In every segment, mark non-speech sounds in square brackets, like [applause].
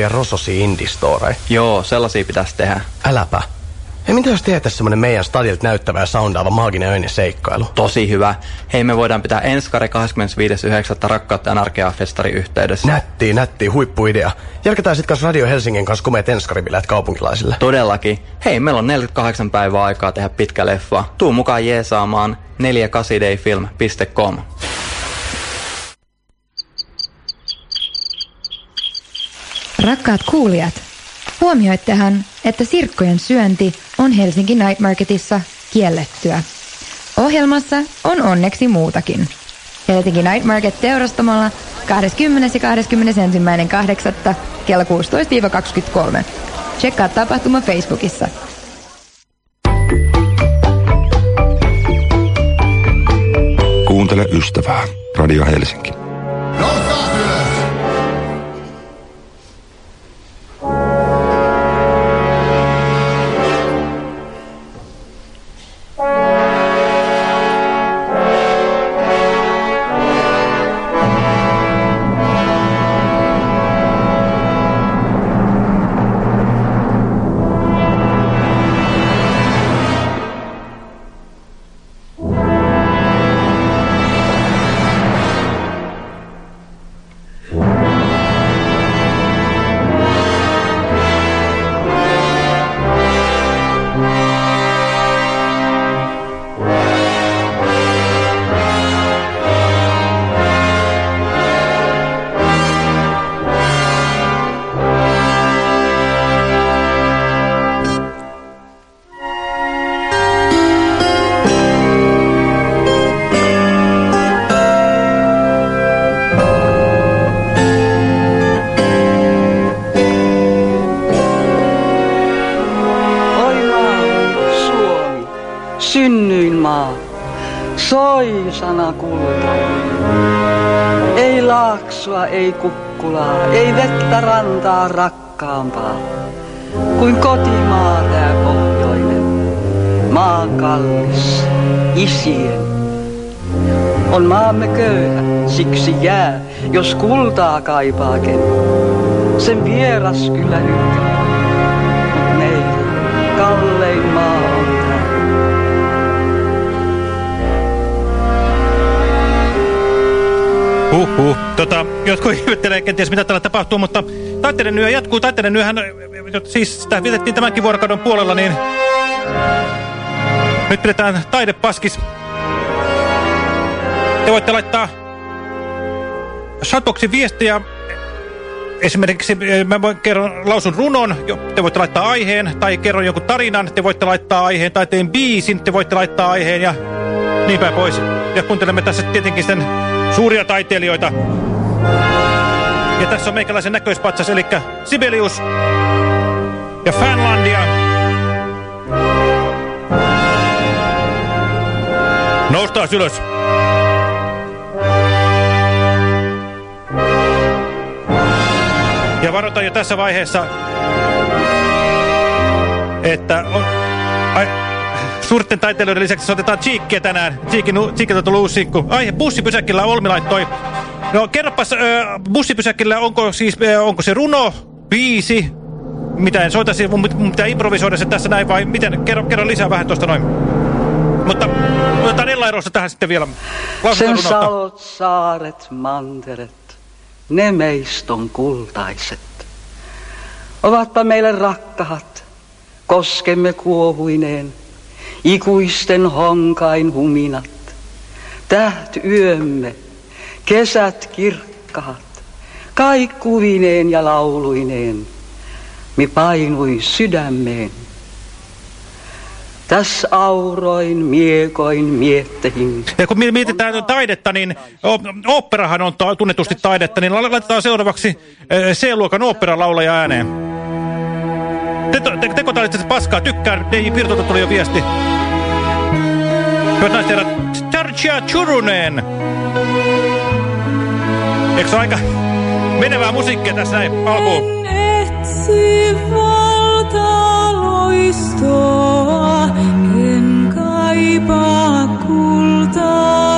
ja rososi indistore. Joo, sellaisia pitäisi tehdä. Äläpä. Hei, mitä jos tehtäisiin semmonen meidän stadilta näyttävä ja soundaava maaginen öinen seikkailu? Tosi hyvä. Hei, me voidaan pitää enskari 25.9. Rakkautta ja arkea festari yhteydessä. Nätti, nätti, huippuidea. Järketään sit kanssa Radio Helsingin kanssa komeet enskaribileet kaupunkilaisille. Todellakin. Hei, meillä on 48 päivää aikaa tehdä pitkä leffa. Tuu mukaan jeesaamaan 48dayfilm.com. Rakkaat kuulijat, huomioittehan, että sirkkojen syönti on Helsinki Night Marketissa kiellettyä. Ohjelmassa on onneksi muutakin. Helsinki Night Market teurastamalla 20. ja 21.8. kello 16-23. Tsekkaa tapahtuma Facebookissa. Kuuntele ystävää. Radio Helsinki. Kultainen. Ei laaksua, ei kukkulaa, ei vettä rantaa rakkaampaa kuin kotimaa tää pohjoinen. Maa kallis, isien. On maamme köyhä, siksi jää, jos kultaa kaipaaken. Sen vieras kyllä hylkää. Huhhuh. Tota, jotkut [laughs] ihmettelee kenties mitä täällä tapahtuu, mutta taiteiden yö jatkuu. Taiteiden yöhän, siis sitä vietettiin tämänkin vuorokauden puolella, niin nyt pidetään taidepaskis. Te voitte laittaa Shotboxin viestiä. Esimerkiksi eh, mä voin kerron, lausun runon, te voitte laittaa aiheen, tai kerron jonkun tarinan, te voitte laittaa aiheen, tai teen biisin, te voitte laittaa aiheen, ja niin päin pois. Ja kuuntelemme tässä tietenkin sitten suuria taiteilijoita. Ja tässä on meikäläisen näköispatsas, eli Sibelius ja Fanlandia. Noustaan ylös. Ja varoitan jo tässä vaiheessa, että on, ai, suurten taiteilijoiden lisäksi otetaan Cheekkiä tänään. Cheekiltä on tullut uusi sinkku. Ai, bussipysäkillä Olmi laittoi. No kerropas, bussipysäkillä onko siis, onko se runo, biisi, mitä en soita, siis mun pit- mun pitää improvisoida se tässä näin vai miten? Kerro, kerro lisää vähän tuosta noin. Mutta otetaan Ella Erosta tähän sitten vielä. Lausutaan Sen salot, saaret, manteret, ne meiston kultaiset. Ovatpa meille rakkahat, koskemme kuohuineen, ikuisten honkain huminat. Täht yömme, kesät kirkkaat, kaikkuvineen ja lauluineen, mi painui sydämeen. Tässä auroin, miekoin, miettehin. Ja kun mi- mietitään taidetta, niin oopperahan on tunnetusti taidetta, niin la- laitetaan seuraavaksi ö, C-luokan oopperalaulaja ääneen. Te, te, teko taidette paskaa, tykkään, DJ Pirtolta tuli jo viesti. Hyvät naiset herrat, Tarja Churunen. Eikö se aika menevää musiikkia tässä näin alkuun? Etsi valtaloistoa, en kaipaa kultaakaan.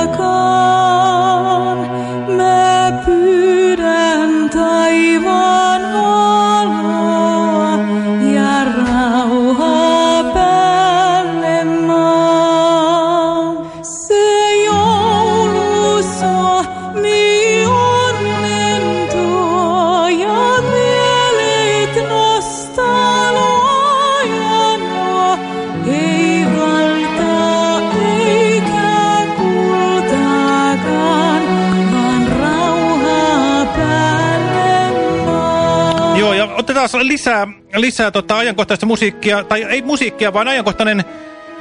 Otetaan lisää, lisää tota ajankohtaista musiikkia, tai ei musiikkia, vaan ajankohtainen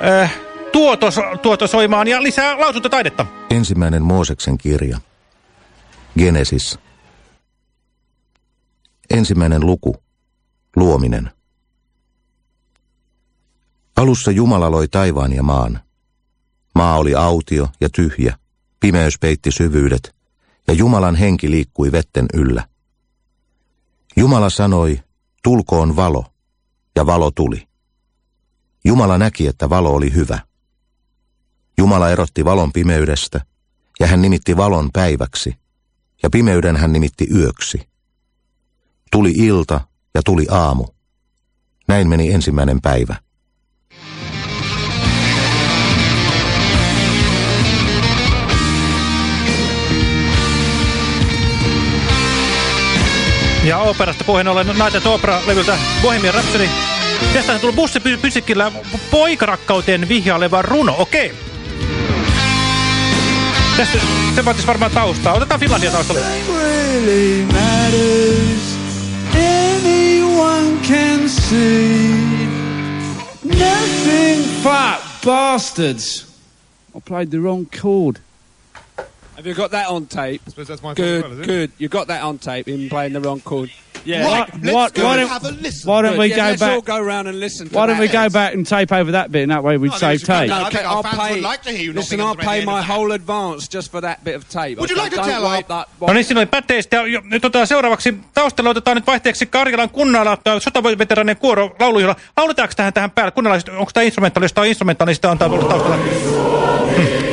äh, tuotos, tuotosoimaan ja lisää lausuntotaidetta. Ensimmäinen Mooseksen kirja. Genesis. Ensimmäinen luku. Luominen. Alussa Jumala loi taivaan ja maan. Maa oli autio ja tyhjä, pimeys peitti syvyydet, ja Jumalan henki liikkui vetten yllä. Jumala sanoi, tulkoon valo, ja valo tuli. Jumala näki, että valo oli hyvä. Jumala erotti valon pimeydestä, ja hän nimitti valon päiväksi, ja pimeyden hän nimitti yöksi. Tuli ilta ja tuli aamu. Näin meni ensimmäinen päivä. Ja operasta puheen ollen Night Opera-levyltä Bohemian Rhapsody. Tästä on tullut bussipysikillä poikarakkauteen vihjaileva runo. Okei. Okay. Tästä se vaatisi varmaan taustaa. Otetaan Finlandia see. Nothing but bastards. I played the wrong chord. Have you got that on tape? I suppose that's my Good, well, is it? good. You got that on tape, him playing the wrong chord. Yeah. Right, let's go why and don't- have a listen. Why don't Good, we yeah, go let's back? all go round and listen. to Why don't we go back and tape over that bit, and that way we'd think save tape. think Okay, our I'll fans pay. would like to hear you Listen, I'll pay my whole advance just for that bit of tape. Would you like to Don't tell wipe that No niin, siinä oli. Ja, jo- nyt otetaan seuraavaksi taustalla otetaan nyt vaihteeksi Karjalan kunnalla sotaveteranien kuoro laulujuhla. Lauletaanko tähän tähän päälle? Kunnalaiset, onko tämä instrumentaalista? Instrumentaalista on taustalla. Hmm.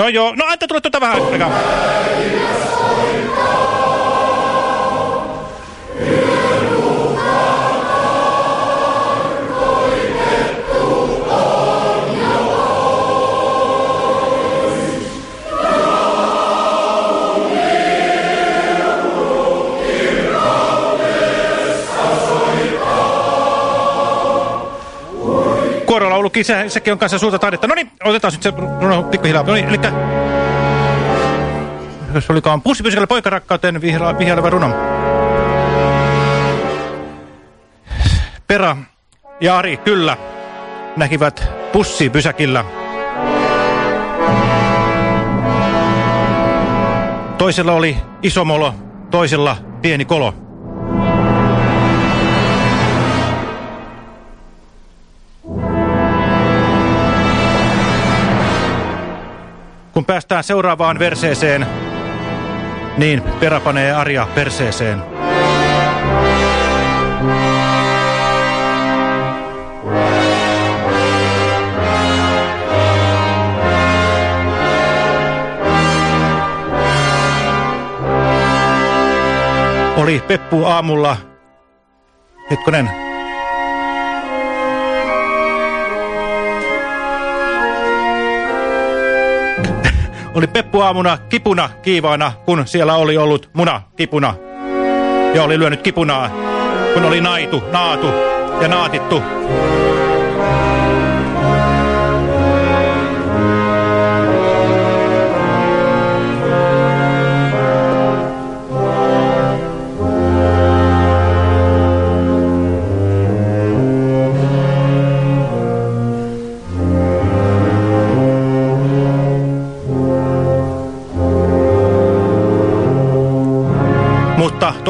No joo, no antaa tulla tuota vähän aikaa. Kuorolaulukin, se, sekin on kanssa suurta taidetta. No niin, otetaan nyt se runo pikkuhiljaa. No niin, elikkä... Jos olikaan pussipysikällä poikarakkauteen vihra, vihjaileva runo. Pera ja Ari kyllä näkivät pussipysäkillä. Toisella oli iso molo, toisella pieni kolo. Kun päästään seuraavaan verseeseen, niin perä panee Arja perseeseen. Oli Peppu aamulla, hetkonen, oli Peppu aamuna kipuna kiivaana, kun siellä oli ollut muna kipuna. Ja oli lyönyt kipunaa, kun oli naitu, naatu ja naatittu.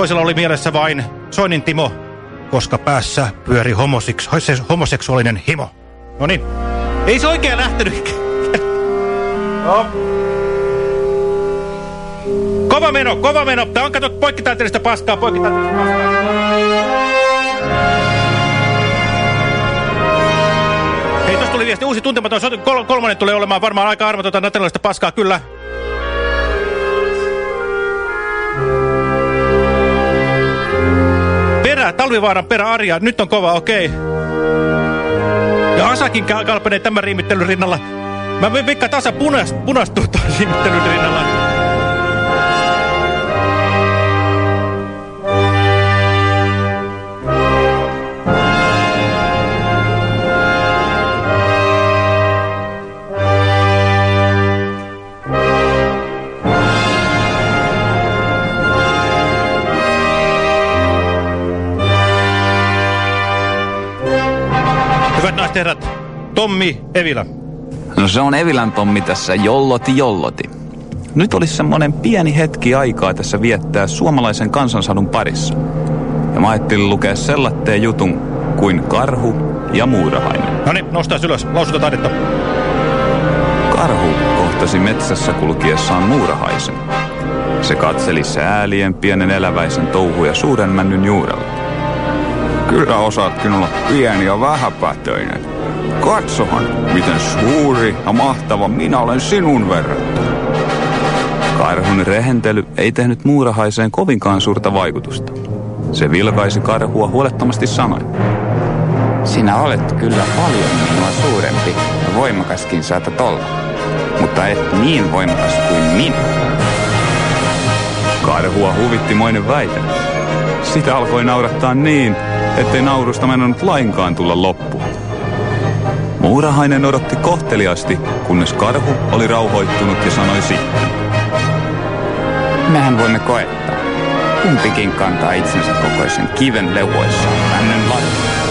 Toisella oli mielessä vain Soinin Timo, koska päässä pyöri homoseks se homoseksuaalinen himo. No niin, ei se oikein lähtenyt. no. Kova meno, kova meno. Tää on katsot poikkitaiteellista paskaa, poikkitaiteellista paskaa. Hei, tossa tuli viesti uusi tuntematon kol kolmonen tulee olemaan varmaan aika armotonta nationalista paskaa, kyllä. Talvivaaran perä Arja, nyt on kova, okei. Ja Asakin ka- kalpenee tämän riimittelyn rinnalla. Mä vikka tasa punas, punastuu tuon riimittelyn rinnalla. Hyvät herrat, Tommi Evila. No se on Evilän Tommi tässä jolloti jolloti. Nyt olisi semmonen pieni hetki aikaa tässä viettää suomalaisen kansansadun parissa. Ja mä ajattelin lukea sellatteen jutun kuin karhu ja muurahainen. No niin, nostaa ylös. Lausuta taidetta. Karhu kohtasi metsässä kulkiessaan muurahaisen. Se katseli säälien pienen eläväisen touhuja suuren männyn juurella. Kyllä osaatkin olla pieni ja vähäpätöinen. Katsohan, miten suuri ja mahtava minä olen sinun verrattuna. Karhun rehentely ei tehnyt muurahaiseen kovinkaan suurta vaikutusta. Se vilkaisi karhua huolettomasti sanoen. Sinä olet kyllä paljon minua suurempi ja voimakaskin saatat olla, mutta et niin voimakas kuin minä. Karhua huvitti moinen väite. Sitä alkoi naurattaa niin, ettei naurusta mennyt lainkaan tulla loppuun. Muurahainen odotti kohteliasti, kunnes karhu oli rauhoittunut ja sanoi sitten. Mehän voimme koettaa. Kumpikin kantaa itsensä kokoisen kiven leuoissaan männyn lattiaan.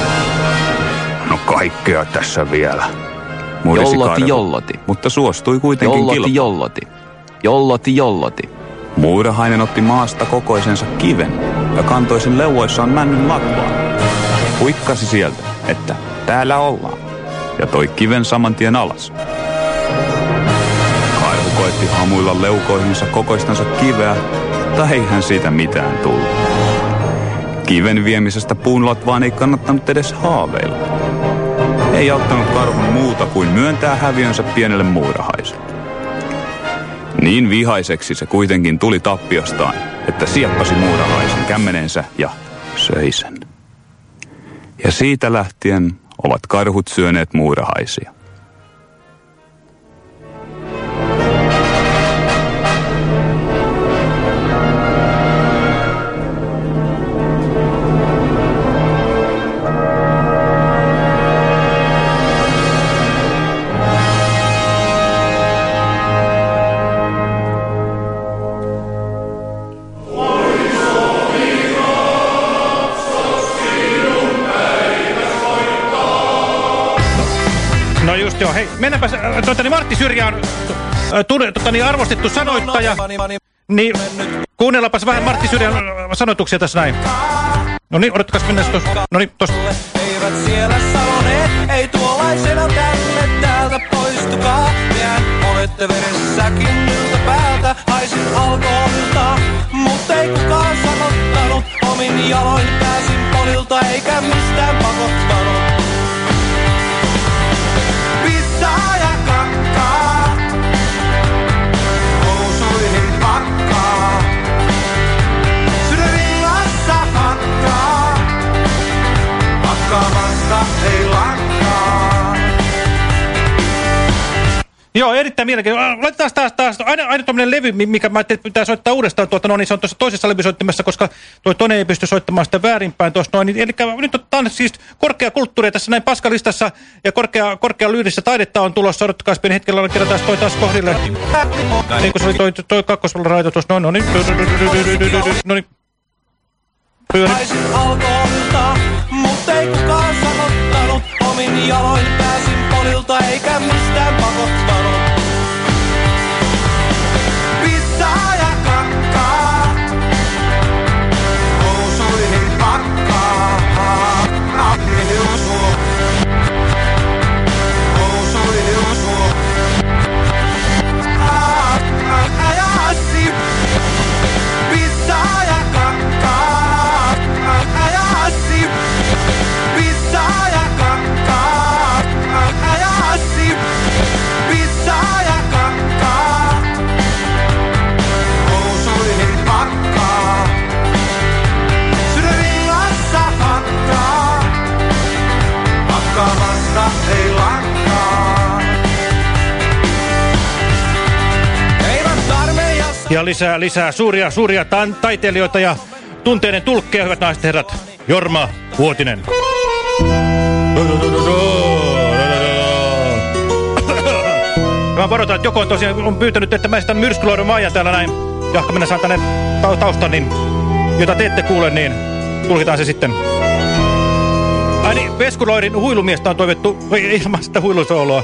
No kaikkea tässä vielä. Murisi Jolloti, karhu, jolloti. mutta suostui kuitenkin Jolloti, kilpailuun. jolloti. Jolloti, jolloti. Muurahainen otti maasta kokoisensa kiven ja kantoi sen leuoissaan männyn latvaan. Huikkasi sieltä, että täällä ollaan, ja toi kiven saman tien alas. Karhu koetti hamuilla leukoihinsa kokoistansa kiveä, mutta ei hän siitä mitään tullut. Kiven viemisestä puun latvaan ei kannattanut edes haaveilla. Ei auttanut karhun muuta kuin myöntää häviönsä pienelle muurahaiselle. Niin vihaiseksi se kuitenkin tuli tappiostaan, että sieppasi muurahaisen kämmenensä ja söi sen. Ja siitä lähtien ovat karhut syöneet muurahaisia. Joo, hei, mennäänpä, äh, tuota, niin Martti Syrjä on äh, tunne, tuota, niin arvostettu sanoittaja. Niin, kuunnellaanpas vähän Martti Syrjän äh, sanoituksia tässä näin. No niin, odottakas mennä tuossa. No niin, tosta. Eivät siellä sanoneet, ei tuollaisena tänne täältä poistukaa. Pian olette veressäkin yltä päältä, haisin alkoholilta. Mutta ei kukaan sanottanut, omin jaloin pääsin polilta eikä mistään pakottanut. Joo, erittäin mielenkiintoista. Laitetaan taas, taas aina, aina tuommoinen levy, mi- mikä mä ajattelin, että pitää soittaa uudestaan. Tuota, no, niin se on tuossa toisessa levysoittimessa, koska tuo toinen ei pysty soittamaan sitä väärinpäin tuossa noin. Eli nyt otetaan siis korkea kulttuuria tässä näin paskalistassa ja korkea, korkea lyydissä taidetta on tulossa. Odottakaa pieni hetkellä, kerätään toi taas kohdille. Niin kuin se oli toi, toi kakkosraito tuossa. No, no niin. No niin. Alkoholilta, mutta ei kukaan sanottanut. Omin jaloin pääsin polilta eikä mistään pakottanut. Pissaa Ja lisää, lisää suuria, suuria taiteilijoita ja tunteiden tulkkeja, hyvät naiset ja herrat. Jorma Vuotinen. Mä varoitan, että joku on tosiaan on pyytänyt, että mä esitän myrskyloidon Maija täällä näin. Jahka minä saan tänne ta taustan, niin, jota te ette kuule, niin tulkitaan se sitten. Ai niin, Veskuloirin huilumiestä on toivottu ilman sitä huilusooloa.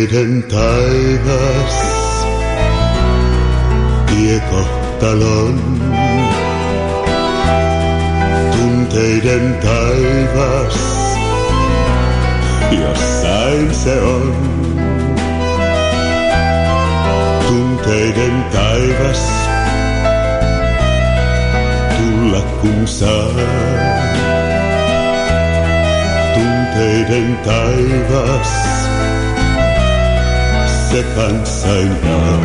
Tunteiden taivas, tie kohtalon. Tunteiden taivas, jossain se on. Tunteiden taivas, tulla kun saa. Tunteiden taivas, se kanssainaan.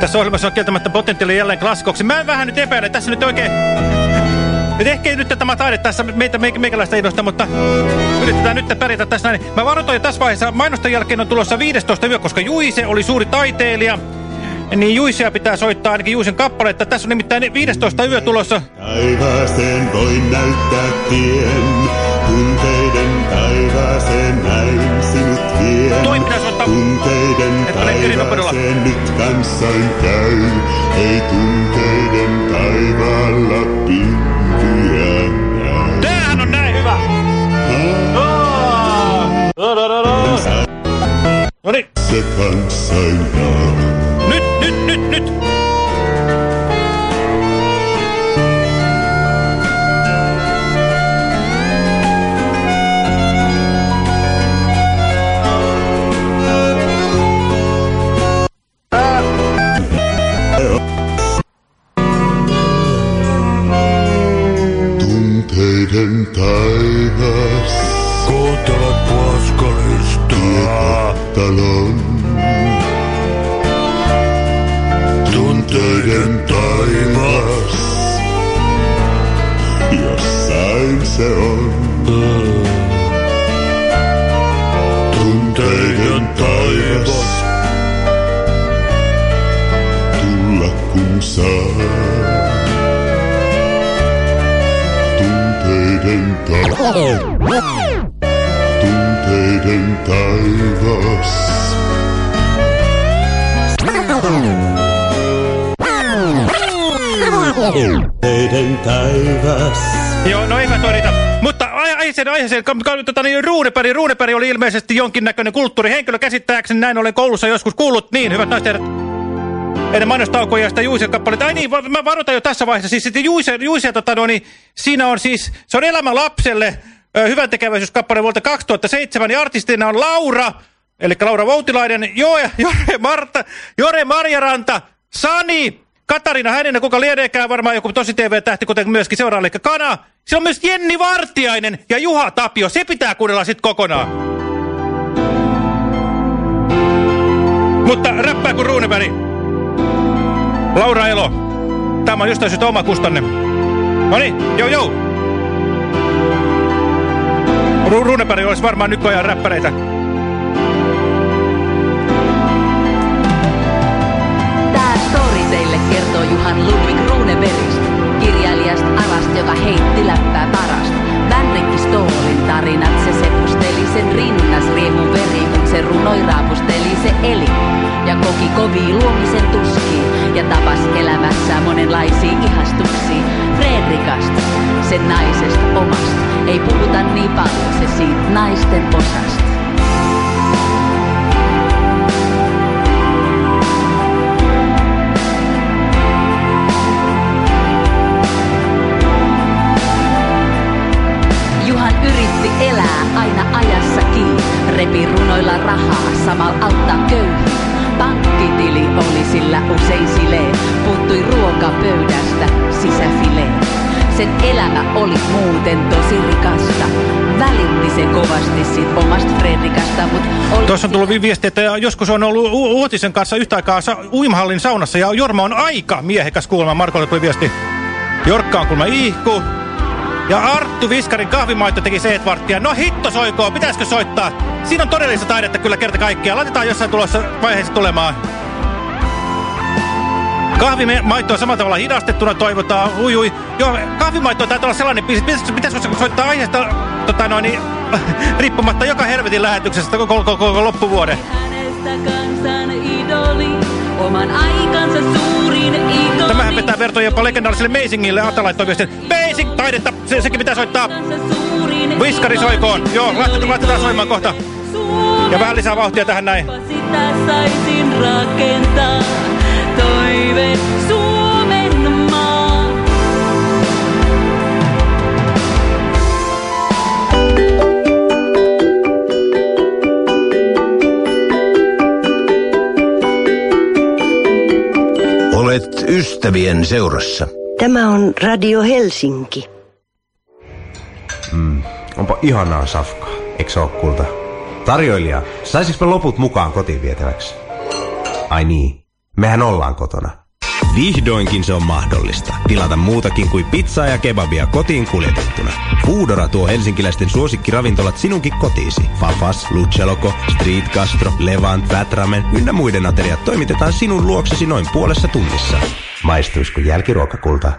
Tässä ohjelmassa on kieltämättä potentiaali jälleen klassikoksi. Mä vähän nyt epäilen, tässä nyt oikein... Et ehkä nyt tämä taide tässä meitä meikäläistä innosta, mutta yritetään nyt pärjätä tässä näin. Mä varoitan jo tässä vaiheessa, mainosten jälkeen on tulossa 15 yö, koska Juise oli suuri taiteilija. Niin Juisia pitää soittaa ainakin Juisen kappaletta. Tässä on nimittäin 15 yö tulossa. Taivaaseen voin näyttää tien, tunteiden taivaaseen näin sinut vien. Toi pitäisi ottaa... Tunteiden taivaaseen nyt kanssain käy, ei tunteiden taivaalla pintiä näy. Tämähän on näin hyvä! No niin. Se kanssain Nyt, nyt, nyt, nyt! Tunteiden taivas. Kuuntelet Puoskalista. Talon. Tunteiden taivas. Tunteiden taivas. Joo, no eivät riitä. Mutta aiheeseen, aiheeseen, tota, niin Ruunepäri, Ruunepäri oli ilmeisesti jonkinnäköinen kulttuurihenkilö käsittääkseni, näin olen koulussa joskus kuullut. Niin, hyvät naiset ennen mainostaukoja sitä Juisen kappaletta. Ai niin, mä varoitan jo tässä vaiheessa. Siis sitten Juise, Juise tota, no, niin, siinä on siis, se on Elämä lapselle, hyvän tekeväisyyskappale vuodelta 2007, ja artistina on Laura, eli Laura Voutilainen, Joe, Jore, Marta, Jore Marjaranta, Sani, Katarina Hänen, kuka lieneekään varmaan joku tosi TV-tähti, kuten myöskin seuraa, eli Kana. Siellä on myös Jenni Vartiainen ja Juha Tapio. Se pitää kuunnella sitten kokonaan. Mutta räppää kuin Ruuneväri. Laura Elo. Tämä on jostain syystä oma kustanne. Noniin, joo joo. Ru Ruunepäri olisi varmaan nykyajan räppäreitä. Tää story teille kertoo Juhan Ludwig Runebergistä, kirjailijasta Arasta, joka heitti läppää parasta. Vänrikki Stoolin tarinat, se sepusteli sen rinnas, riemun veri, kun se runoi raapusteli se eli. Ja koki kovii luomisen tuski ja tapas elämässä monenlaisia ihastuksia. Fredrikasta, sen naisesta omasta, ei puhuta niin paljon se siitä naisten osasta. Repi runoilla rahaa, samalla auttaa köyhiä. Pankkitili oli sillä usein sileen, puuttui ruokapöydästä sisäfileen. Sen elämä oli muuten tosi rikasta, välitti se kovasti sit omasta Fredrikasta, mut oli Tuossa on tullut viesti, että joskus on ollut U Uotisen kanssa yhtä aikaa sa uimahallin saunassa ja Jorma on aika miehekäs kuulemma. Markolle tuli viesti. Jorkka on kuulemma ihku. Ja Arttu Viskarin kahvimaito teki se varttia. No hitto soikoo, pitäisikö soittaa? Siinä on todellista taidetta kyllä kerta kaikkiaan. Laitetaan jossain tulossa vaiheessa tulemaan. Kahvimaittoa samalla tavalla hidastettuna toivotaan. Ui, ui. Joo, kahvimaittoa taitaa olla sellainen biisi. Pitäisikö, pitäisikö soittaa aiheesta tota noin, niin, [laughs] riippumatta joka helvetin lähetyksestä koko, koko, koko loppuvuoden? Hänestä kansan idoli, oman aikansa suurin idoli. Tämähän vetää vertoja jopa legendaariselle Amazingille. Ata laittoi viestin. Basic taidetta, se, sekin pitää soittaa. Viskari soikoon. Joo, laitetaan, laitetaan soimaan kohta. Ja vähän lisää vauhtia tähän näin. Sitä saisin rakentaa, toive Olet ystävien seurassa. Tämä on Radio Helsinki. Mm, onpa ihanaa safkaa, eikö se oo kulta? Tarjoilija, saisinko me loput mukaan kotiin vietäväksi? Ai niin, mehän ollaan kotona. Vihdoinkin se on mahdollista. Tilata muutakin kuin pizzaa ja kebabia kotiin kuljetettuna. Foodora tuo helsinkiläisten suosikkiravintolat sinunkin kotiisi. Fafas, Luceloko, Street Gastro, Levant, Vätramen ynnä muiden ateriat toimitetaan sinun luoksesi noin puolessa tunnissa. Maistuisiko jälkiruokakulta?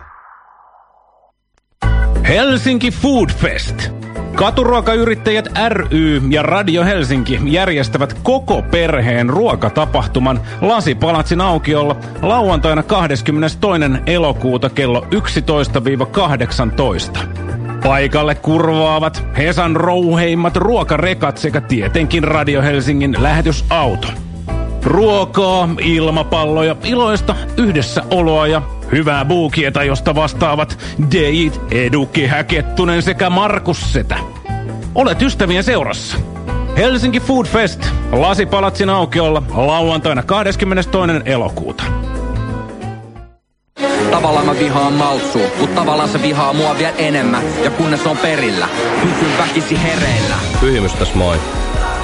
Helsinki Food Fest. Katuruokayrittäjät ry ja Radio Helsinki järjestävät koko perheen ruokatapahtuman Lasipalatsin aukiolla lauantaina 22. elokuuta kello 11-18. Paikalle kurvaavat Hesan rouheimmat ruokarekat sekä tietenkin Radio Helsingin lähetysauto. Ruokaa, ilmapalloja, iloista yhdessäoloa ja hyvää buukieta, josta vastaavat Deit, Edu Kehäkettunen sekä Markus Setä. Olet ystävien seurassa. Helsinki Food Fest, Lasipalatsin aukiolla lauantaina 22. elokuuta. Tavallaan mä vihaan maltsua, mut tavallaan se vihaa mua vielä enemmän. Ja kunnes on perillä, pysyn väkisi hereillä. Pyhimys tässä moi.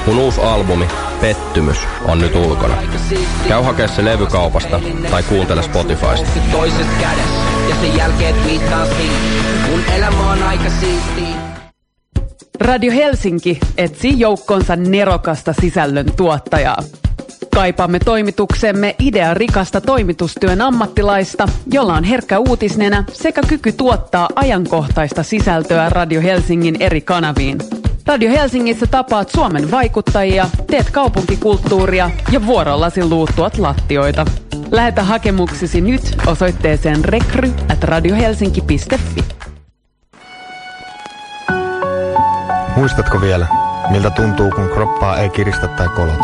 Mun uusi albumi, Pettymys, on nyt ulkona. Käy hakea se levykaupasta tai kuuntele Spotifysta. Toisessa kädessä, ja sen jälkeen twiittaa siitä. Mun elämä on aika siistiä. Radio Helsinki etsii joukkonsa nerokasta sisällön tuottajaa. Kaipaamme toimituksemme idea rikasta toimitustyön ammattilaista, jolla on herkkä uutisnenä sekä kyky tuottaa ajankohtaista sisältöä Radio Helsingin eri kanaviin. Radio Helsingissä tapaat Suomen vaikuttajia, teet kaupunkikulttuuria ja vuorollasi luuttuat lattioita. Lähetä hakemuksesi nyt osoitteeseen rekry at radiohelsinki.fi. Muistatko vielä, miltä tuntuu, kun kroppaa ei kiristä tai kolota?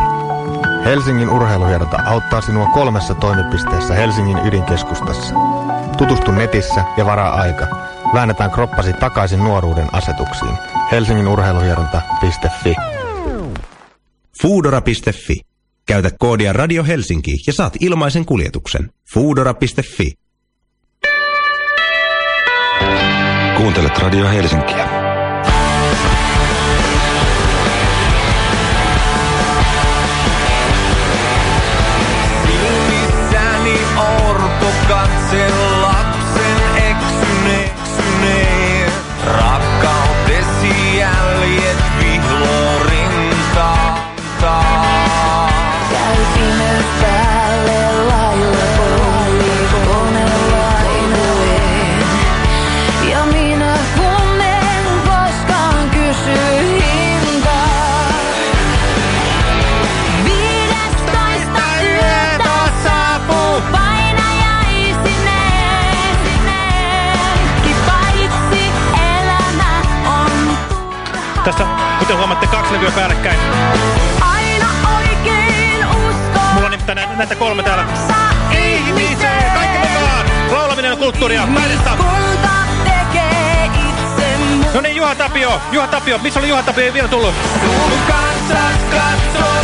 Helsingin urheiluhieronta auttaa sinua kolmessa toimipisteessä Helsingin ydinkeskustassa. Tutustu netissä ja varaa aika. Väännetään kroppasi takaisin nuoruuden asetuksiin. Helsingin urheiluhieronta.fi Foodora.fi. Käytä koodia Radio Helsinki ja saat ilmaisen kuljetuksen. Foodora.fi. Kuuntelet Radio Helsinkiä. Silmissäni orpo katse kulttuuria. Taidetta. No niin, Juha Tapio. Juha Tapio. Missä oli Juha Tapio? Ei vielä tullut. Sun katsas katsoo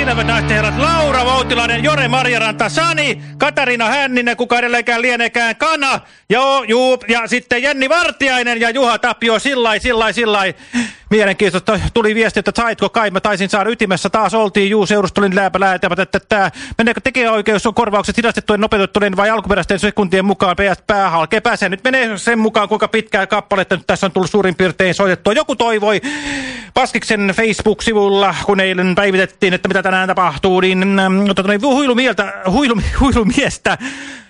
hyvät naiset ja herrat Laura Voutilainen, Jore Marjaranta, Sani, Katariina Hänninen, kuka edelleenkään lieneekään Kana, joo, juu, ja sitten Jenni Vartiainen ja Juha Tapio, sillai, sillai, sillai. Mielenkiintoista tuli viesti, että saitko kai, mä taisin saada ytimessä, taas oltiin, juu, seurustelin lääpä läätämät, että tämä, meneekö tekijäoikeus on korvaukset hidastettujen nopeutettujen vai alkuperäisten sekuntien mukaan PS päähalkee pääsee. Nyt menee sen mukaan, kuinka pitkää kappaletta nyt tässä on tullut suurin piirtein soitettua. Joku toivoi Paskiksen Facebook-sivulla, kun eilen päivitettiin, että mitä tänään tapahtuu, niin niin huilumieltä, huilu, huilumiestä.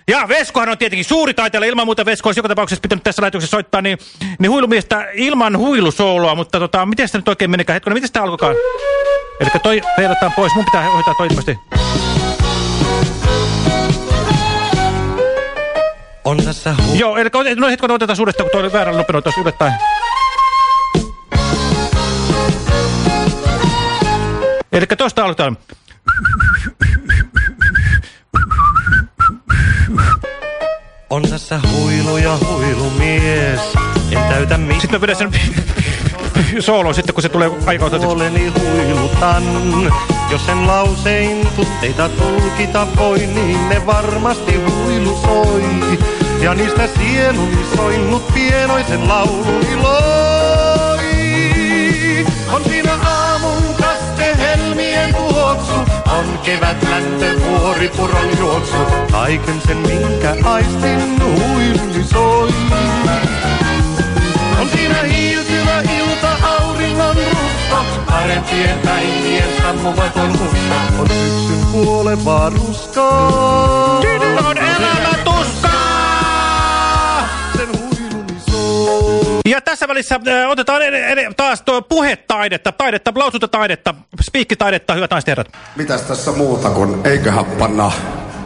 Ja Veskohan on tietenkin suuri taiteilija, ilman muuta Vesko olisi joka tapauksessa pitänyt tässä lähetyksessä soittaa, niin, niin huilumiestä ilman huilusooloa, mutta tota, miten sitä nyt oikein menekään? Hetkinen, miten sitä alkoikaan? Eli toi heilataan pois, mun pitää hoitaa toi ilmeisesti. On tässä hu... Joo, eli no hetken otetaan suuresta, kun toi oli väärällä nopeudella tuossa yllättäen. Eli tuosta aloitetaan. On tässä huilu ja huilumies. En täytä mitään. Sitten mä vedän sen [laughs] soolon sitten, kun se tulee aika Puoleni huilutan. Jos en lausein tutteita tulkita voi, niin ne varmasti huilu soi. Ja niistä sieluni soinnut pienoisen lauluni loi. On siinä on kevät läntö vuoripuron juoksu. Kaiken sen minkä aistin huiluni soi. On siinä hiiltyvä ilta, auringon rusto, parempien päivien sammuvaton musta. On syksyn kuolevaa ruskaa. Tässä välissä äh, otetaan ed ed taas tuo puhetaidetta, taidetta, lausuntataidetta, spiikkitaidetta, hyvät naiset herrat. Mitäs tässä muuta kuin eiköhän panna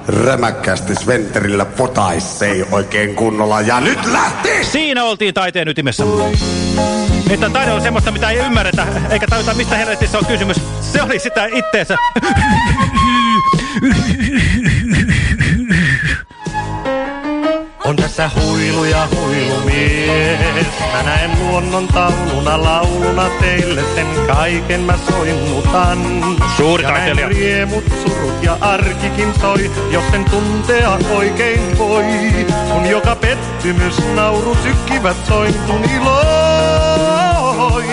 rämäkkästi Sventerillä potaissei oikein kunnolla ja nyt lähti! Siinä oltiin taiteen ytimessä. Että taide on semmoista, mitä ei ymmärretä, eikä tajuta mistä helvetissä on kysymys. Se oli sitä itteensä. On tässä huilu ja huilumies. Mä näen luonnon tauluna lauluna teille sen kaiken mä soinnutan. Suuri ja taiteilija. riemut, surut ja arkikin soi, jos sen tuntea oikein voi. Kun joka pettymys nauru sykkivät sointun iloi.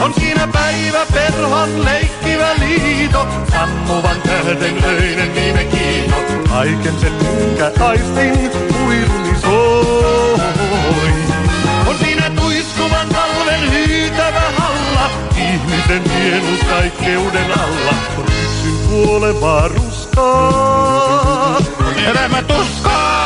On siinä päivä perhon leikkivä liito, sammuvan tähden öinen viime kiito. Kaiken sen minkä aistin huiluni soi. On siinä tuiskuvan talven hyytävä halla, ihmisen hienus kaikkeuden alla. On syksyn kuolevaa ruskaa. Elämä tuskaa!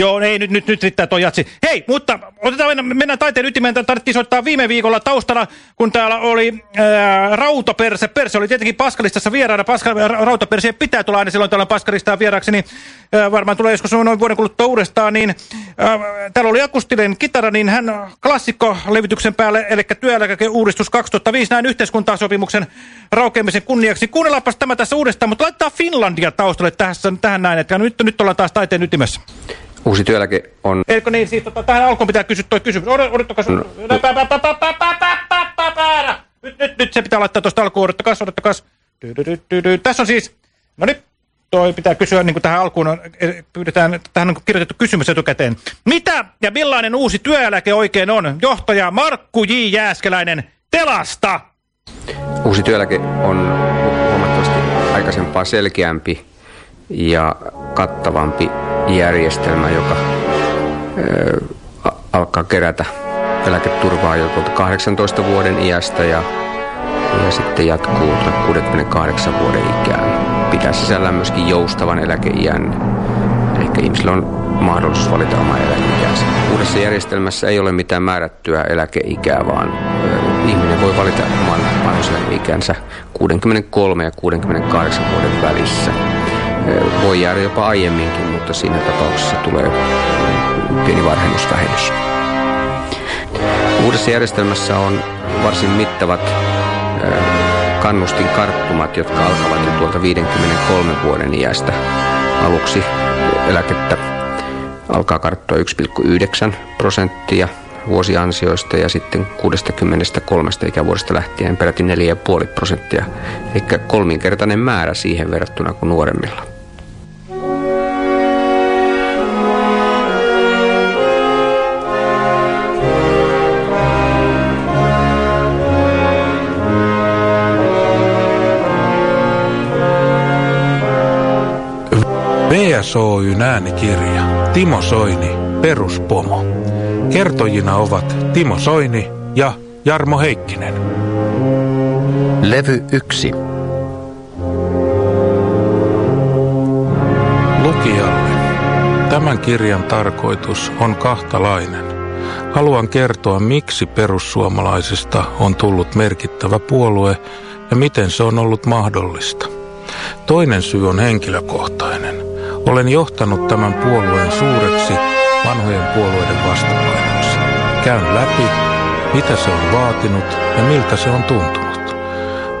Joo, ei, nyt, nyt, nyt riittää toi jatsi. Hei, mutta otetaan, mennä, mennään taiteen ytimeen. Tarvittiin soittaa viime viikolla taustalla, kun täällä oli ää, Rautaperse. Perse oli tietenkin Paskalistassa vieraana. Paska, ra, Rautaperse pitää tulla aina silloin tällä Paskalistaan vieraaksi, niin ää, varmaan tulee joskus noin vuoden kuluttua uudestaan. Niin, ää, täällä oli akustinen kitara, niin hän klassikko-levityksen päälle, eli työeläkeuudistus 2005, näin yhteiskuntasopimuksen raukeamisen kunniaksi. Kuunnellaanpas tämä tässä uudestaan, mutta laittaa Finlandia taustalle tässä, tähän näin, että nyt, nyt ollaan taas taiteen ytimessä. Uusi työeläke on... Eikö niin, siis tota, tähän alkuun pitää kysyä toi kysymys. Odot, odottakaa. No. Nyt, nyt, nyt se pitää laittaa tuosta alkuun, odottakaa, odottakaa. Tässä on siis, no nyt, toi pitää kysyä niin kuin tähän alkuun, on, eh, pyydetään, tähän on kirjoitettu kysymys etukäteen. Mitä ja millainen uusi työeläke oikein on? Johtaja Markku J. Jääskeläinen Telasta. Uusi työeläke on huomattavasti aikaisempaa selkeämpi ja kattavampi järjestelmä, joka alkaa kerätä eläketurvaa jo tuolta 18 vuoden iästä ja, ja sitten jatkuu tuonne 68 vuoden ikään. Pitää sisällään myöskin joustavan eläkeiän, eli ihmisillä on mahdollisuus valita oma eläkeikänsä. Uudessa järjestelmässä ei ole mitään määrättyä eläkeikää, vaan ihminen voi valita oman vanhuseläkeikänsä 63 ja 68 vuoden välissä. Voi jäädä jopa aiemminkin, mutta siinä tapauksessa tulee pieni varhennusvähennys. Uudessa järjestelmässä on varsin mittavat kannustinkarttumat, jotka alkavat jo tuolta 53 vuoden iästä. Aluksi eläkettä alkaa karttua 1,9 prosenttia vuosiansioista ja sitten 63 ikävuodesta lähtien peräti 4,5 prosenttia. Eli kolminkertainen määrä siihen verrattuna kuin nuoremmilla. VSOYn äänikirja Timo Soini, peruspomo. Kertojina ovat Timo Soini ja Jarmo Heikkinen. Levy 1. Lukijalle. Tämän kirjan tarkoitus on kahtalainen. Haluan kertoa, miksi perussuomalaisista on tullut merkittävä puolue ja miten se on ollut mahdollista. Toinen syy on henkilökohtainen. Olen johtanut tämän puolueen suureksi vanhojen puolueiden vastapainoksi. Käyn läpi, mitä se on vaatinut ja miltä se on tuntunut.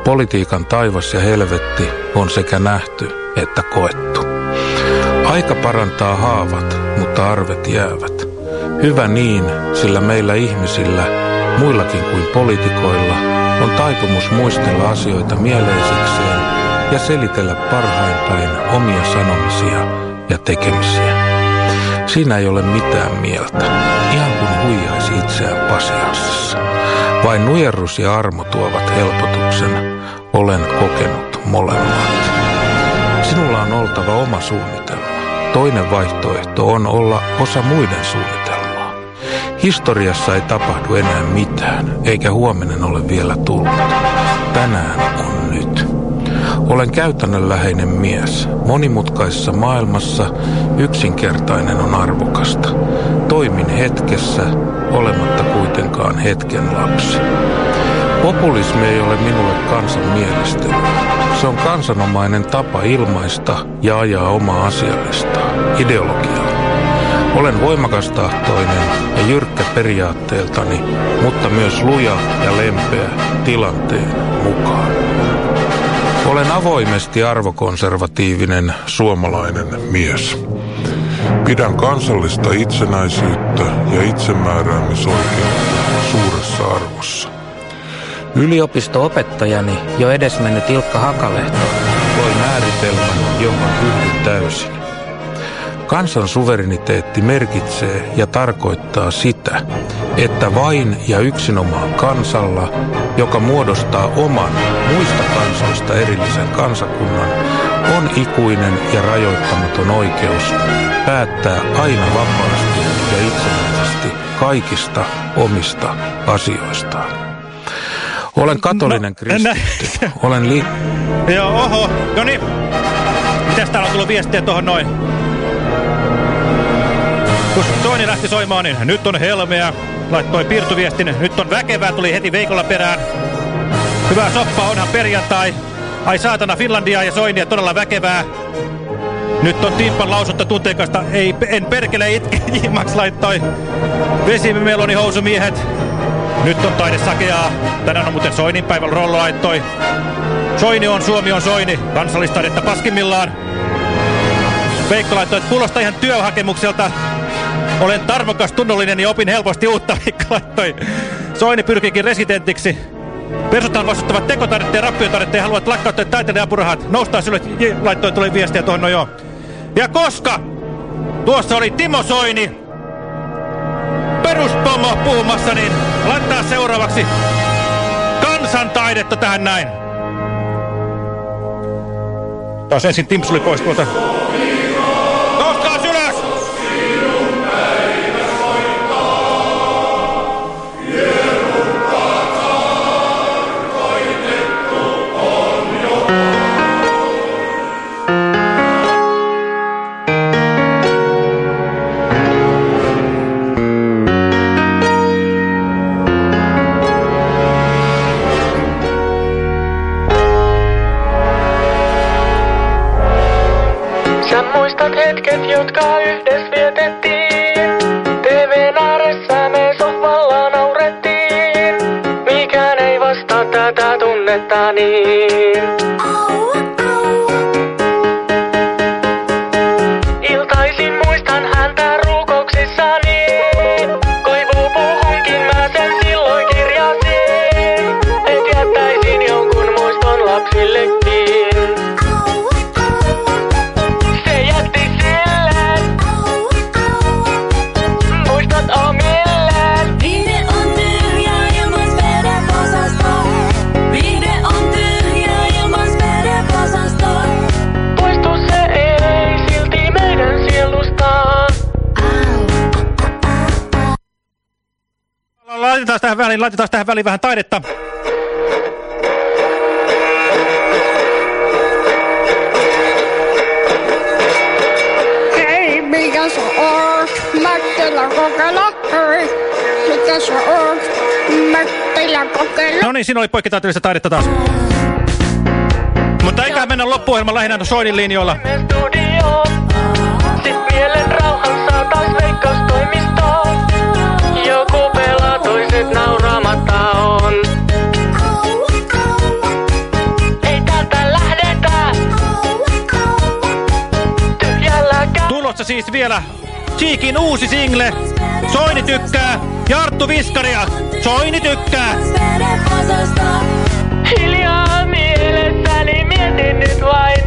Politiikan taivas ja helvetti on sekä nähty että koettu. Aika parantaa haavat, mutta arvet jäävät. Hyvä niin, sillä meillä ihmisillä, muillakin kuin poliitikoilla, on taipumus muistella asioita mieleisekseen ja selitellä parhain päin omia sanomisia ja tekemisiä. Siinä ei ole mitään mieltä, ihan kuin huijaisi itseään pasianssissa. Vain nujerrus ja armo tuovat helpotuksen. Olen kokenut molemmat. Sinulla on oltava oma suunnitelma. Toinen vaihtoehto on olla osa muiden suunnitelmaa. Historiassa ei tapahdu enää mitään, eikä huominen ole vielä tullut. Tänään on. Olen käytännönläheinen mies. Monimutkaisessa maailmassa yksinkertainen on arvokasta. Toimin hetkessä, olematta kuitenkaan hetken lapsi. Populismi ei ole minulle kansan mielistelyä. Se on kansanomainen tapa ilmaista ja ajaa omaa asialistaa, ideologiaa. Olen voimakastahtoinen ja jyrkkä periaatteeltani, mutta myös luja ja lempeä tilanteen mukaan. Olen avoimesti arvokonservatiivinen suomalainen mies. Pidän kansallista itsenäisyyttä ja itsemääräämisoikeutta suuressa arvossa. Yliopisto-opettajani jo edesmennyt Ilkka Hakalehto loi määritelmän, jonka yhdyn täysin. Kansan suvereniteetti merkitsee ja tarkoittaa sitä, että vain ja yksinomaan kansalla, joka muodostaa oman muista kansoista erillisen kansakunnan, on ikuinen ja rajoittamaton oikeus päättää aina vapaasti ja itsenäisesti kaikista omista asioistaan. Olen katolinen kristitty. [laughs] Olen li... Joo, oho. No niin. Mitäs täällä on tullut viestiä tuohon noin? Kun Soini lähti soimaan, niin nyt on helmeä. Laittoi piirtuviestin. Nyt on väkevää, tuli heti veikolla perään. Hyvää soppaa, onhan perjantai. Ai saatana, Finlandia ja Soinia todella väkevää. Nyt on Timpan lausutta tunteikasta. Ei, en perkele itke, [laughs] Jimax laittoi. Vesimeloni housumiehet. Nyt on taide sakeaa. Tänään on muuten Soinin päivän Rollo laittoi. Soini on, Suomi on Soini. Kansallistaidetta paskimmillaan. Veikko laittoi, että kuulostaa ihan työhakemukselta. Olen tarmokas, tunnollinen ja opin helposti uutta, Veikko laittoi. Soini pyrkiikin residentiksi. Persutaan vastustavat tekotaidetta ja rappiotaidetta ja haluat lakkauttaa taiteilijan apurahat. Noustaan J- laittoi, tuli viestiä tuohon, no joo. Ja koska tuossa oli Timo Soini, peruspomo puhumassa, niin laittaa seuraavaksi kansantaidetta tähän näin. Taas ensin Timpsuli pois tuolta. தானே Laitetaan tähän väliin, laitetaan tähän väliin vähän taidetta. Hei, mikä sä oot? Mättilä kokeilla, hei. Mikä sä oot? Mättilä kokeilla. No niin, siinä oli poikkitaiteellista taidetta taas. Mutta eikä mennä loppuohjelman lähinnä Soinin linjoilla. Studio. Sit mielen rauhan saa taas veikkaustoimistoon. Siis vielä Cheekin uusi single. Soini tykkää. Jarttu Viskaria. Soini tykkää. Hiljaa mielessäni mietin nyt vain,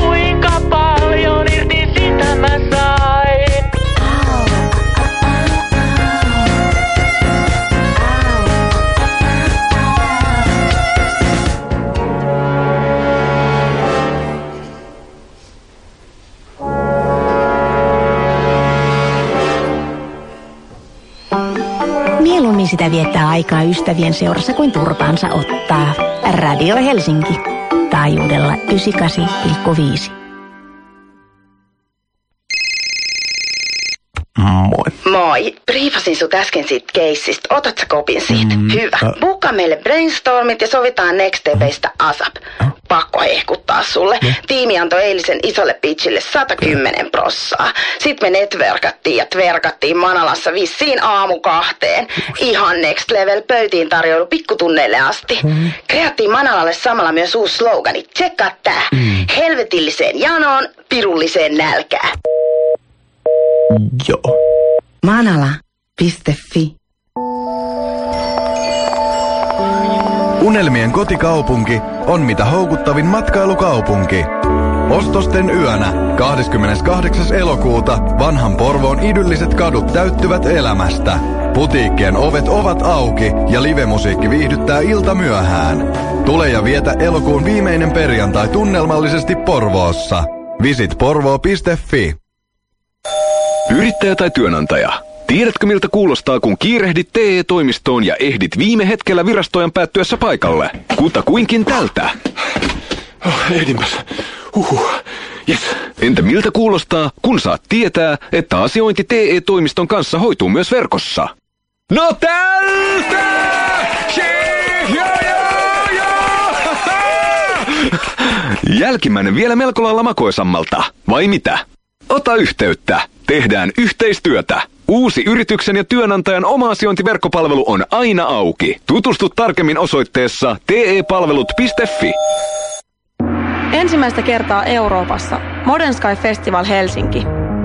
kuinka paljon irti sitä mä sain. Mieluummin sitä viettää aikaa ystävien seurassa kuin turpaansa ottaa. Radio Helsinki. Taajuudella 98,5. Moi. Moi. Briefasin sut äsken siitä keissistä. Otat sä kopin siitä? Mm, Hyvä. ä- Bukka meille brainstormit ja sovitaan next stepeistä ASAP. Pakko hehkuttaa sulle. Tiimi antoi eilisen isolle pitchille 110 prossaa. Sitten me netverkattiin ja tverkattiin Manalassa vissiin aamu kahteen. Ihan next level pöytiin tarjoilu pikkutunneille asti. Kreattiin Manalalle samalla myös uusi slogani. Tsekkaa tää. Helvetilliseen janoon, pirulliseen nälkään. Joo. Manala.fi Unelmien kotikaupunki on mitä houkuttavin matkailukaupunki. Ostosten yönä 28. elokuuta vanhan Porvoon idylliset kadut täyttyvät elämästä. Putiikkien ovet ovat auki ja livemusiikki viihdyttää ilta myöhään. Tule ja vietä elokuun viimeinen perjantai tunnelmallisesti Porvoossa. Visit porvoo.fi. Yrittäjä tai työnantaja? Tiedätkö miltä kuulostaa, kun kiirehdit TE-toimistoon ja ehdit viime hetkellä virastojen päättyessä paikalle? Kutakuinkin tältä. Oh, ehdinpäs. Huhhuh. Yes. Entä miltä kuulostaa, kun saat tietää, että asiointi TE-toimiston kanssa hoituu myös verkossa? No tältä! Jälkimmäinen vielä melko lailla makoisammalta, vai mitä? Ota yhteyttä. Tehdään yhteistyötä. Uusi yrityksen ja työnantajan oma asiointiverkkopalvelu on aina auki. Tutustu tarkemmin osoitteessa tepalvelut.fi. Ensimmäistä kertaa Euroopassa Modern Sky Festival Helsinki.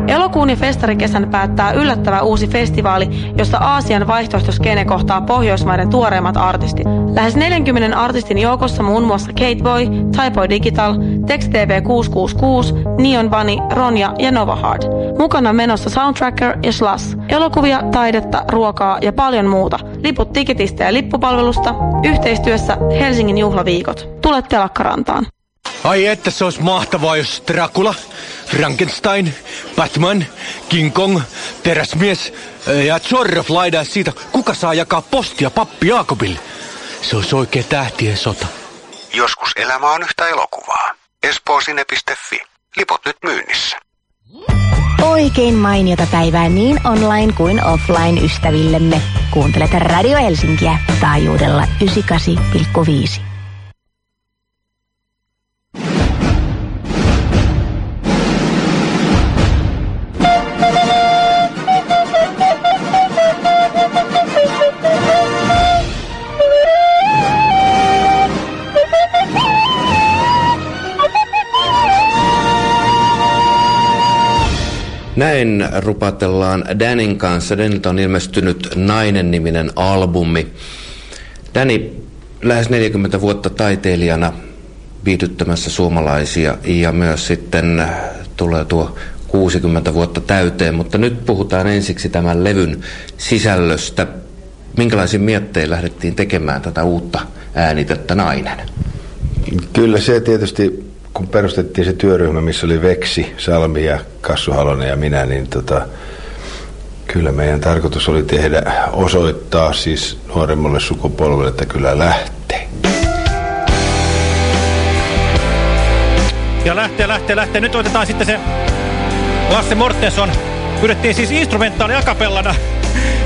Elokuun ja festarikesän päättää yllättävä uusi festivaali, jossa Aasian vaihtoehtoskene kohtaa Pohjoismaiden tuoreimmat artistit. Lähes 40 artistin joukossa muun muassa Kate Boy, Typo Digital, Text TV 666, Neon Bunny, Ronja ja Nova Hard. Mukana menossa Soundtracker ja Slash. Elokuvia, taidetta, ruokaa ja paljon muuta. Liput tiketistä ja lippupalvelusta yhteistyössä Helsingin juhlaviikot. Tule telakkarantaan. Ai että se olisi mahtavaa, jos Dracula, Frankenstein, Batman, King Kong, teräsmies ää, ja Zorrof laidaisi siitä, kuka saa jakaa postia pappi Jaakobille. Se olisi oikea tähtien sota. Joskus elämä on yhtä elokuvaa. Espoosine.fi. Liput nyt myynnissä. Oikein mainiota päivää niin online kuin offline ystävillemme. Kuuntelet Radio Helsinkiä taajuudella 98,5. Näin rupatellaan Danin kanssa. Danilta on ilmestynyt Nainen-niminen albumi. Dani lähes 40 vuotta taiteilijana viihdyttämässä suomalaisia ja myös sitten tulee tuo 60 vuotta täyteen, mutta nyt puhutaan ensiksi tämän levyn sisällöstä. Minkälaisin miettein lähdettiin tekemään tätä uutta äänitettä Nainen? Kyllä se tietysti, kun perustettiin se työryhmä, missä oli Veksi, Salmi ja Kassu Halonen ja minä, niin tota, kyllä meidän tarkoitus oli tehdä, osoittaa siis nuoremmalle sukupolvelle, että kyllä lähtee. Ja lähtee, lähtee, lähtee. Nyt otetaan sitten se Lasse Mortenson. Pyydettiin siis instrumentaali akapellana.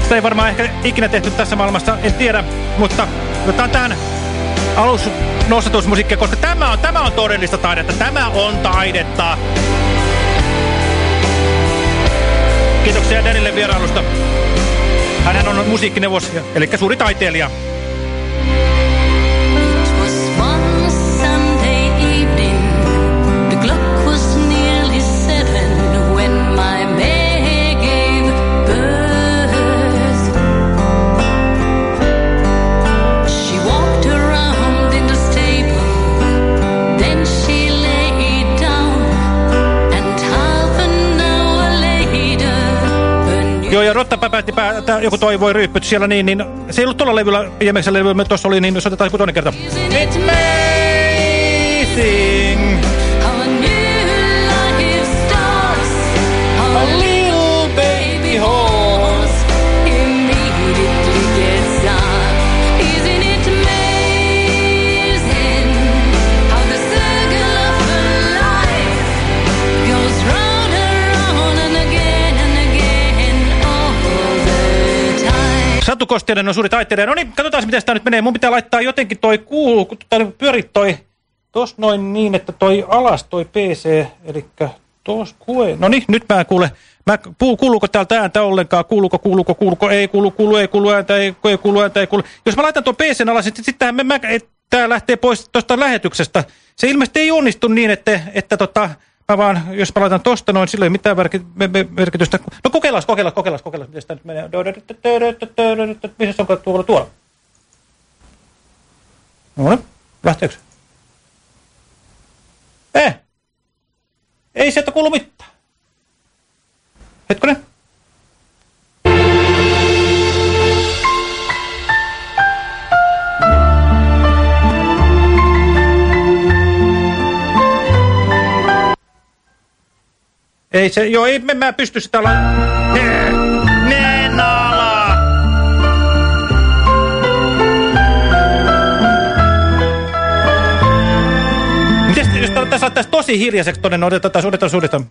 Sitä ei varmaan ehkä ikinä tehty tässä maailmassa, en tiedä. Mutta otetaan tähän alus nostatusmusiikkia, koska tämä on, tämä on todellista taidetta. Tämä on taidetta. Kiitoksia Danille vierailusta. Hän on musiikkineuvos, eli suuri taiteilija. Joo, ja Rotta päätti, pää, joku toivoi ryyppyt siellä niin, niin se ei ollut tuolla levyllä, IMXn levyllä, tuossa oli, niin soitetaan joku toinen kerta. It's amazing! Kostiainen on suuri taiteilija. No niin, katsotaan miten tämä nyt menee. Mun pitää laittaa jotenkin toi kuulu, kun täällä pyörit toi tos noin niin, että toi alas toi PC, eli tos kue. No niin, nyt mä kuule. Mä, kuuluuko täältä ääntä ollenkaan? Kuuluuko, kuuluuko, kuuluuko? Ei kuulu, kuulu, ei kuulu ääntä, ei, ei kuulu ääntä, ei kuulu. Jos mä laitan tuon PCn alas, sitten sit mä, mä, lähtee pois tuosta lähetyksestä. Se ilmeisesti ei onnistu niin, että, että tota, mä vaan, jos mä laitan tosta noin, sillä ei mitään merki- me- me- merkitystä. No kokeillaan, kokeillaan, kokeillaan, kokeillaan, miten tämä nyt menee. Missä se on tuolla? tuolla? No niin, lähteekö? Eh! Ei sieltä kuulu mitään. Hetkonen. Ei se, joo, ei, mä, mä pysty sitä la... Nenala! Mites, jos tää- tässä tosi hiljaiseksi tonne, no otetaan taas uudestaan, uudestaan.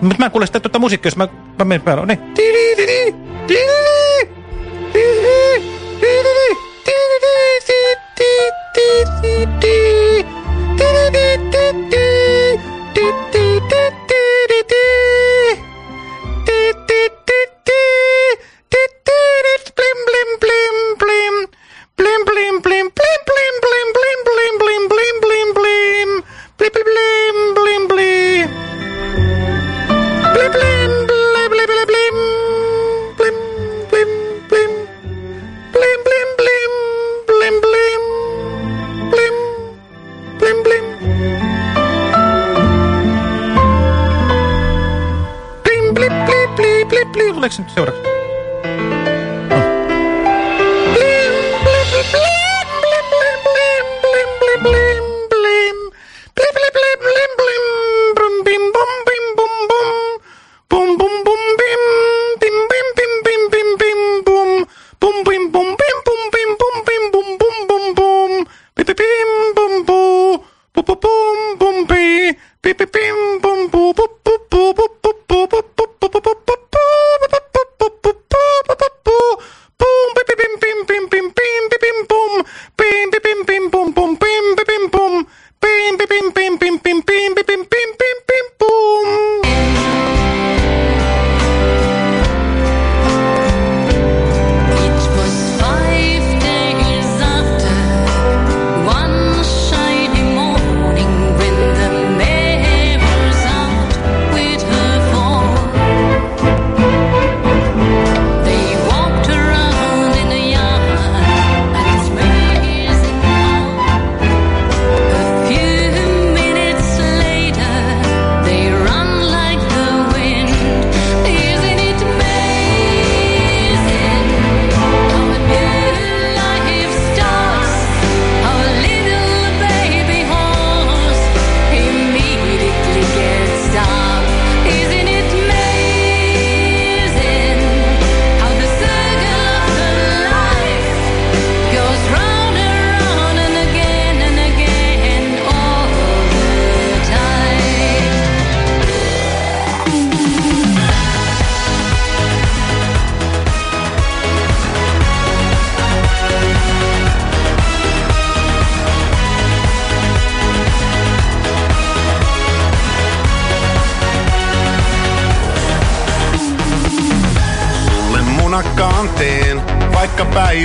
Mutta mä en kuule sitä tuota musiikkia, jos mä, mä menen päällä. Niin.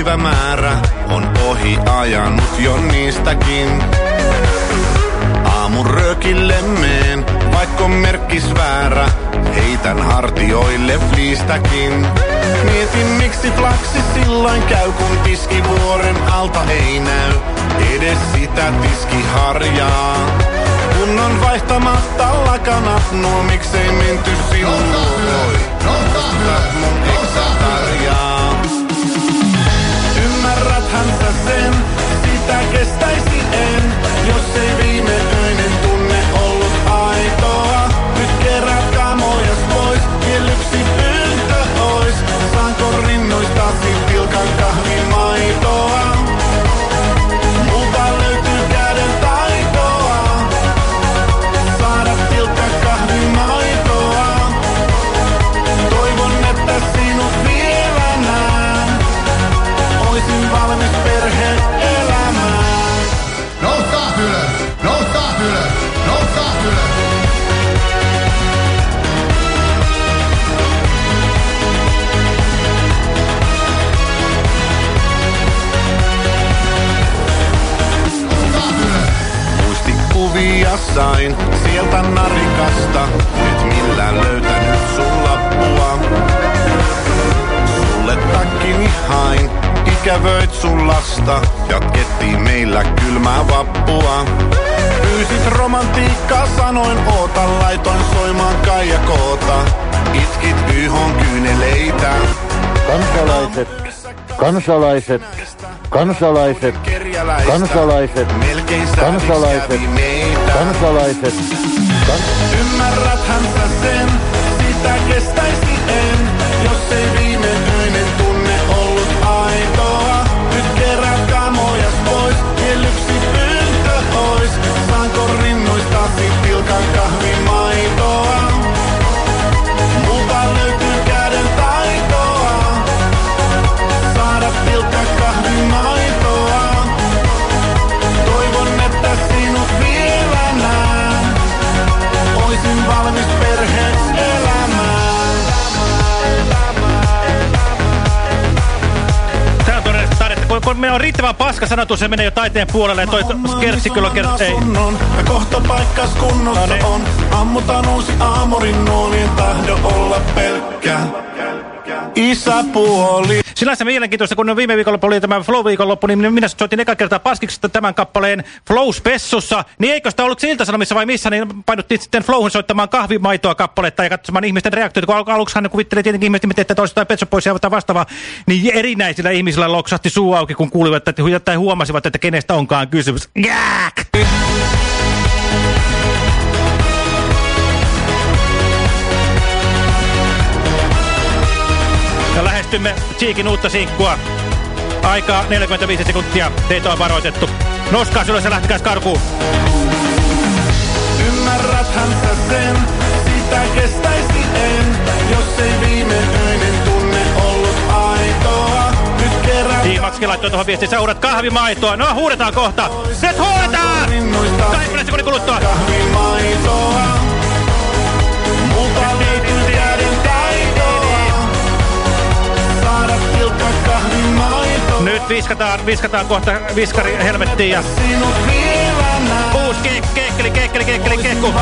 viva más. Kansalaiset, kansalaiset, kansalaiset, kansalaiset, kansalaiset, Ymmärräthän sä sen, sitä kestäisi meillä on riittävän paska sanotus, se menee jo taiteen puolelle. Toi kertsi kyllä kert... Ei. Ja kohta paikkas kunnossa No niin. on. Ammutaan uusi aamurin nuolien tahdo olla pelkkä. Isäpuoli. Sinänsä mielenkiintoista, kun viime viikolla oli tämä Flow-viikonloppu, niin minä soitin eka kertaa paskiksi tämän kappaleen Flow-spessussa. Niin eikö sitä ollut se Ilta-Sanomissa vai missä, niin painuttiin sitten Flowhun soittamaan kahvimaitoa kappaletta ja katsomaan ihmisten reaktioita. Kun al aluksi hän kuvitteli tietenkin ihmiset, että toista Petso pois ja vastaavaa. Niin erinäisillä ihmisillä loksahti suu auki, kun kuulivat että, tai huomasivat, että kenestä onkaan kysymys. Jääk! Lähestymme Cheekin uutta sinkkua. Aikaa 45 sekuntia. Teitä on varoitettu. Noskaa ylös ja karkuun. Ymmärräthän sä sen, sitä kestäisi en, jos ei viime öinen tunne ollut aitoa. Nyt kerran Tiimatski laittoi tuohon viestiin, seurat kahvimaitoa. No huudetaan kohta. Nyt huudetaan! 20 sekunnin kuluttua. kahvimaitoa. Viskataan, viskataan kohta viskari helvettiin ja uusi ke kekkeli, kekkeli, kekkeli, kekku.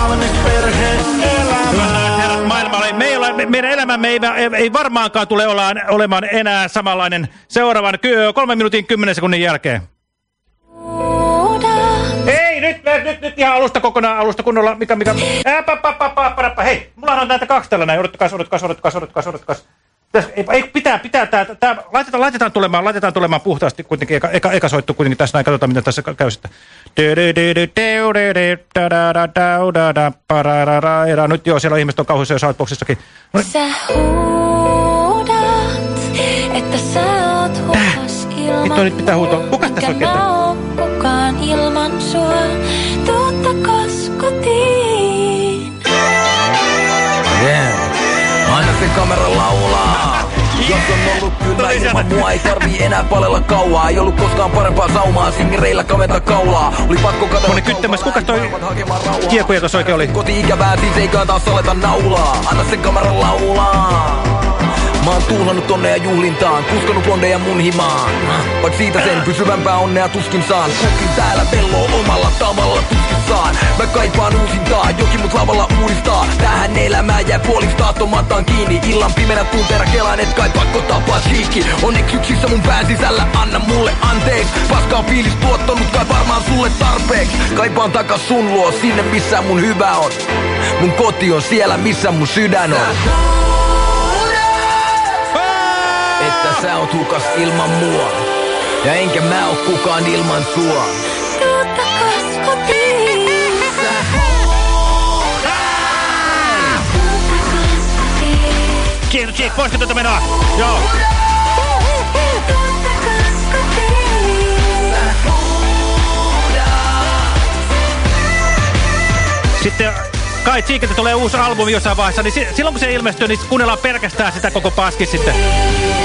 Herrat, maailmalle. Me ei ole, me, meidän elämämme ei, ei, varmaankaan tule olemaan, olemaan enää samanlainen seuraavan kolmen minuutin kymmenen sekunnin jälkeen. Ei, nyt, nyt, nyt, ihan alusta kokonaan, alusta kunnolla, mikä, mikä, ää, pa, pa, pa, pa, pa, pa. hei, mulla on näitä kaksi tällä näin, odottakas, odottakas, odottakas, odottakas, odottakas. Ei, ei, pitää, pitää, tää, tää, laitetaan, laitetaan tulemaan, laitetaan tulemaan puhtaasti kuitenkin, eka, eka, eka soittu kuitenkin tässä näin, katsotaan mitä tässä käy sitten. Nyt joo, siellä ihmiset on kauhuissa jo Shoutboxissakin. No, niin, Sä huudat, että sä oot huomas ilman Vittu, nyt pitää huutaa. Kuka tässä oikein kukaan ilman sua. Sen kamera laulaa. [laughs] Jos on ollut kyllä ilman mua ei tarvii enää palella kauaa Ei ollut koskaan parempaa saumaa, singereillä kaventaa kaulaa Oli pakko katella Oli kyttämässä, kuka toi kiekuja tuossa oikein oli? Koti-ikävää siis eiköhän taas aleta naulaa Anna sen kamera laulaa Mä oon tuhlannut onnea juhlintaan, kuskanut blondeja mun himaan. Vaik siitä sen pysyvämpää onnea tuskin saan. Kukin täällä velloo omalla tavalla tuskin saan. Mä kaipaan uusintaa, jokin mut lavalla uudistaa. Tähän elämää jää puoliksi tahtomataan kiinni. Illan pimeänä tunteena kelaan, et kai pakko tapaa siikki. Onneksi yksissä mun pään sisällä, anna mulle anteeksi. Paskaa fiilis tuottanut, kai varmaan sulle tarpeeksi. Kaipaan takas sun luo, sinne missä mun hyvä on. Mun koti on siellä, missä mun sydän on. Sä oot hukas ilman mua. Ja enkä mä oo kukaan ilman sua. Kiitos, Chick. Voisiko tätä mennä? Joo. Sitten kai Cheekiltä tulee uusi albumi jossain vaiheessa, niin si silloin kun se ilmestyy, niin kuunnellaan pelkästään sitä koko paski sitten.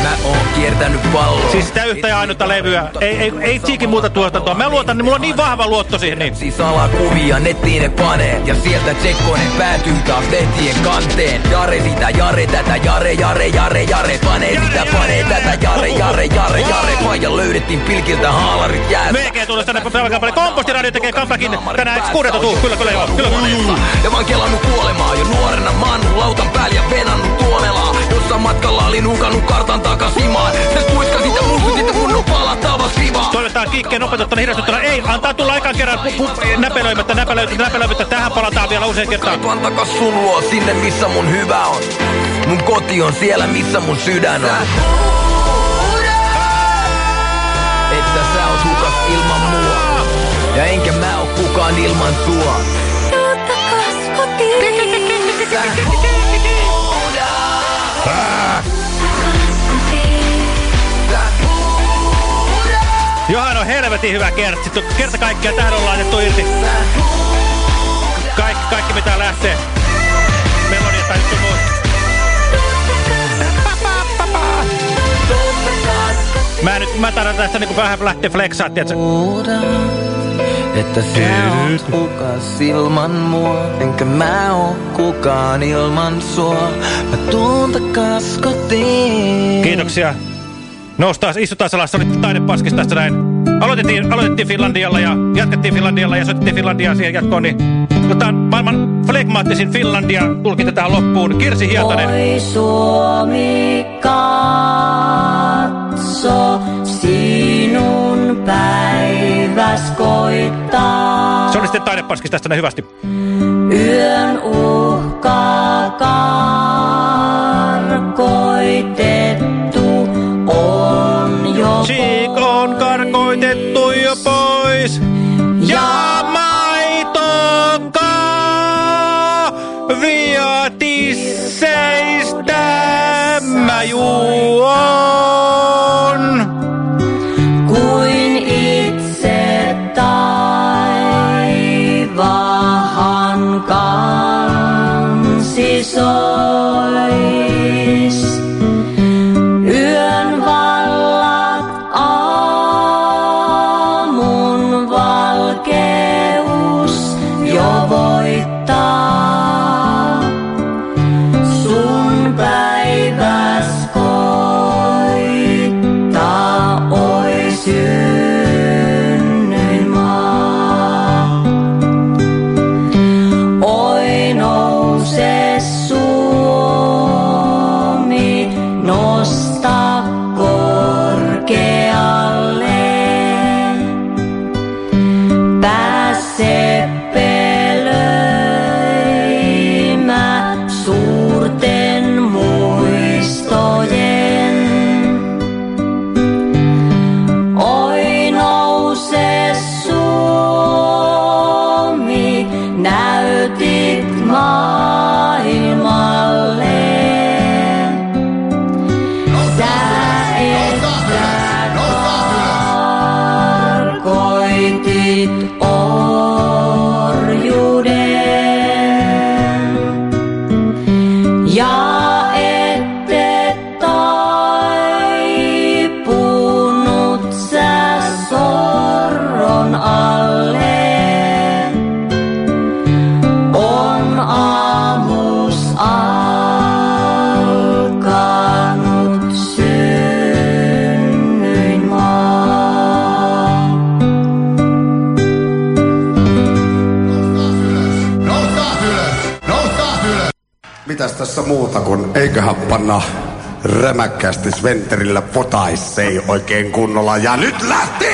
Mä oon kiertänyt palloa. Siis sitä yhtä ja ainutta levyä. Ei, ei, ei Cheekin muuta tuotantoa. Mä luotan, niin mulla on niin vahva luotto siihen. Niin. Siis salakuvia nettiin ne panee Ja sieltä tsekkonen päätyy taas lehtien kanteen Jare sitä, jare tätä, jare, jare, jare, jare Panee sitä, panee tätä, jare, jare, jare, jare Paijan löydettiin pilkiltä haalarit jäässä VG tulee tänne kampalle. Kompostiradio tekee comebackin tänään. Tuu? Kyllä, kyllä joo. Kyllä. Ja vaan kelannut kuolemaa. Jo nuorena maannut lautan päällä ja venannut tuonelaa Jossa matkalla olin hukannut kartan takasimaan Se tuiskasi ja muistutit mun on palattava siva Toivotaan kiikkeen nopeutettuna hirveästyttuna. Ei, antaa tulla ekan kerran näpelöimättä, näpelöimättä, näpelöimättä. Tähän palataan vielä usein kertaan. Kaipaan takas sun luo sinne missä mun hyvä on. Mun koti on siellä missä mun sydän on. Että sä oot hukas ilman mua. Ja enkä mä oo kukaan ilman sua Johan on helvetin hyvä kertsi. Kerta kaikkiaan tähän on laitettu irti. Kaikki, kaikki mitä lähtee. Melodia tai joku. Mä nyt, mä tarvitaan tästä niinku vähän lähtee flexaa, tiiätsä. Että sä oot hukas ilman mua Enkä mä oo kukaan ilman sua Mä tuun takas kotiin Kiitoksia. Noustaan, istutaan alas, se oli taidepaskista tästä näin. Aloitettiin, aloitettiin Finlandialla ja jatkettiin Finlandialla ja soitettiin Finlandiaa siihen jatkoon, niin otetaan maailman flegmaattisin Finlandia tulkinta tähän loppuun. Kirsi Hietanen. Oi Suomi, katso, sinun päiväs koittaa. Oli sitten taidepaskista tästä näin hyvästi. Yön uhkaa karkoitettu on jo Cheek on karkoitettu jo pois. Ja maitokaa via tisseistä mä juon. Muuta kuin eiköhän panna rämäkkästi Sventerillä potaissei oikein kunnolla. Ja nyt lähti!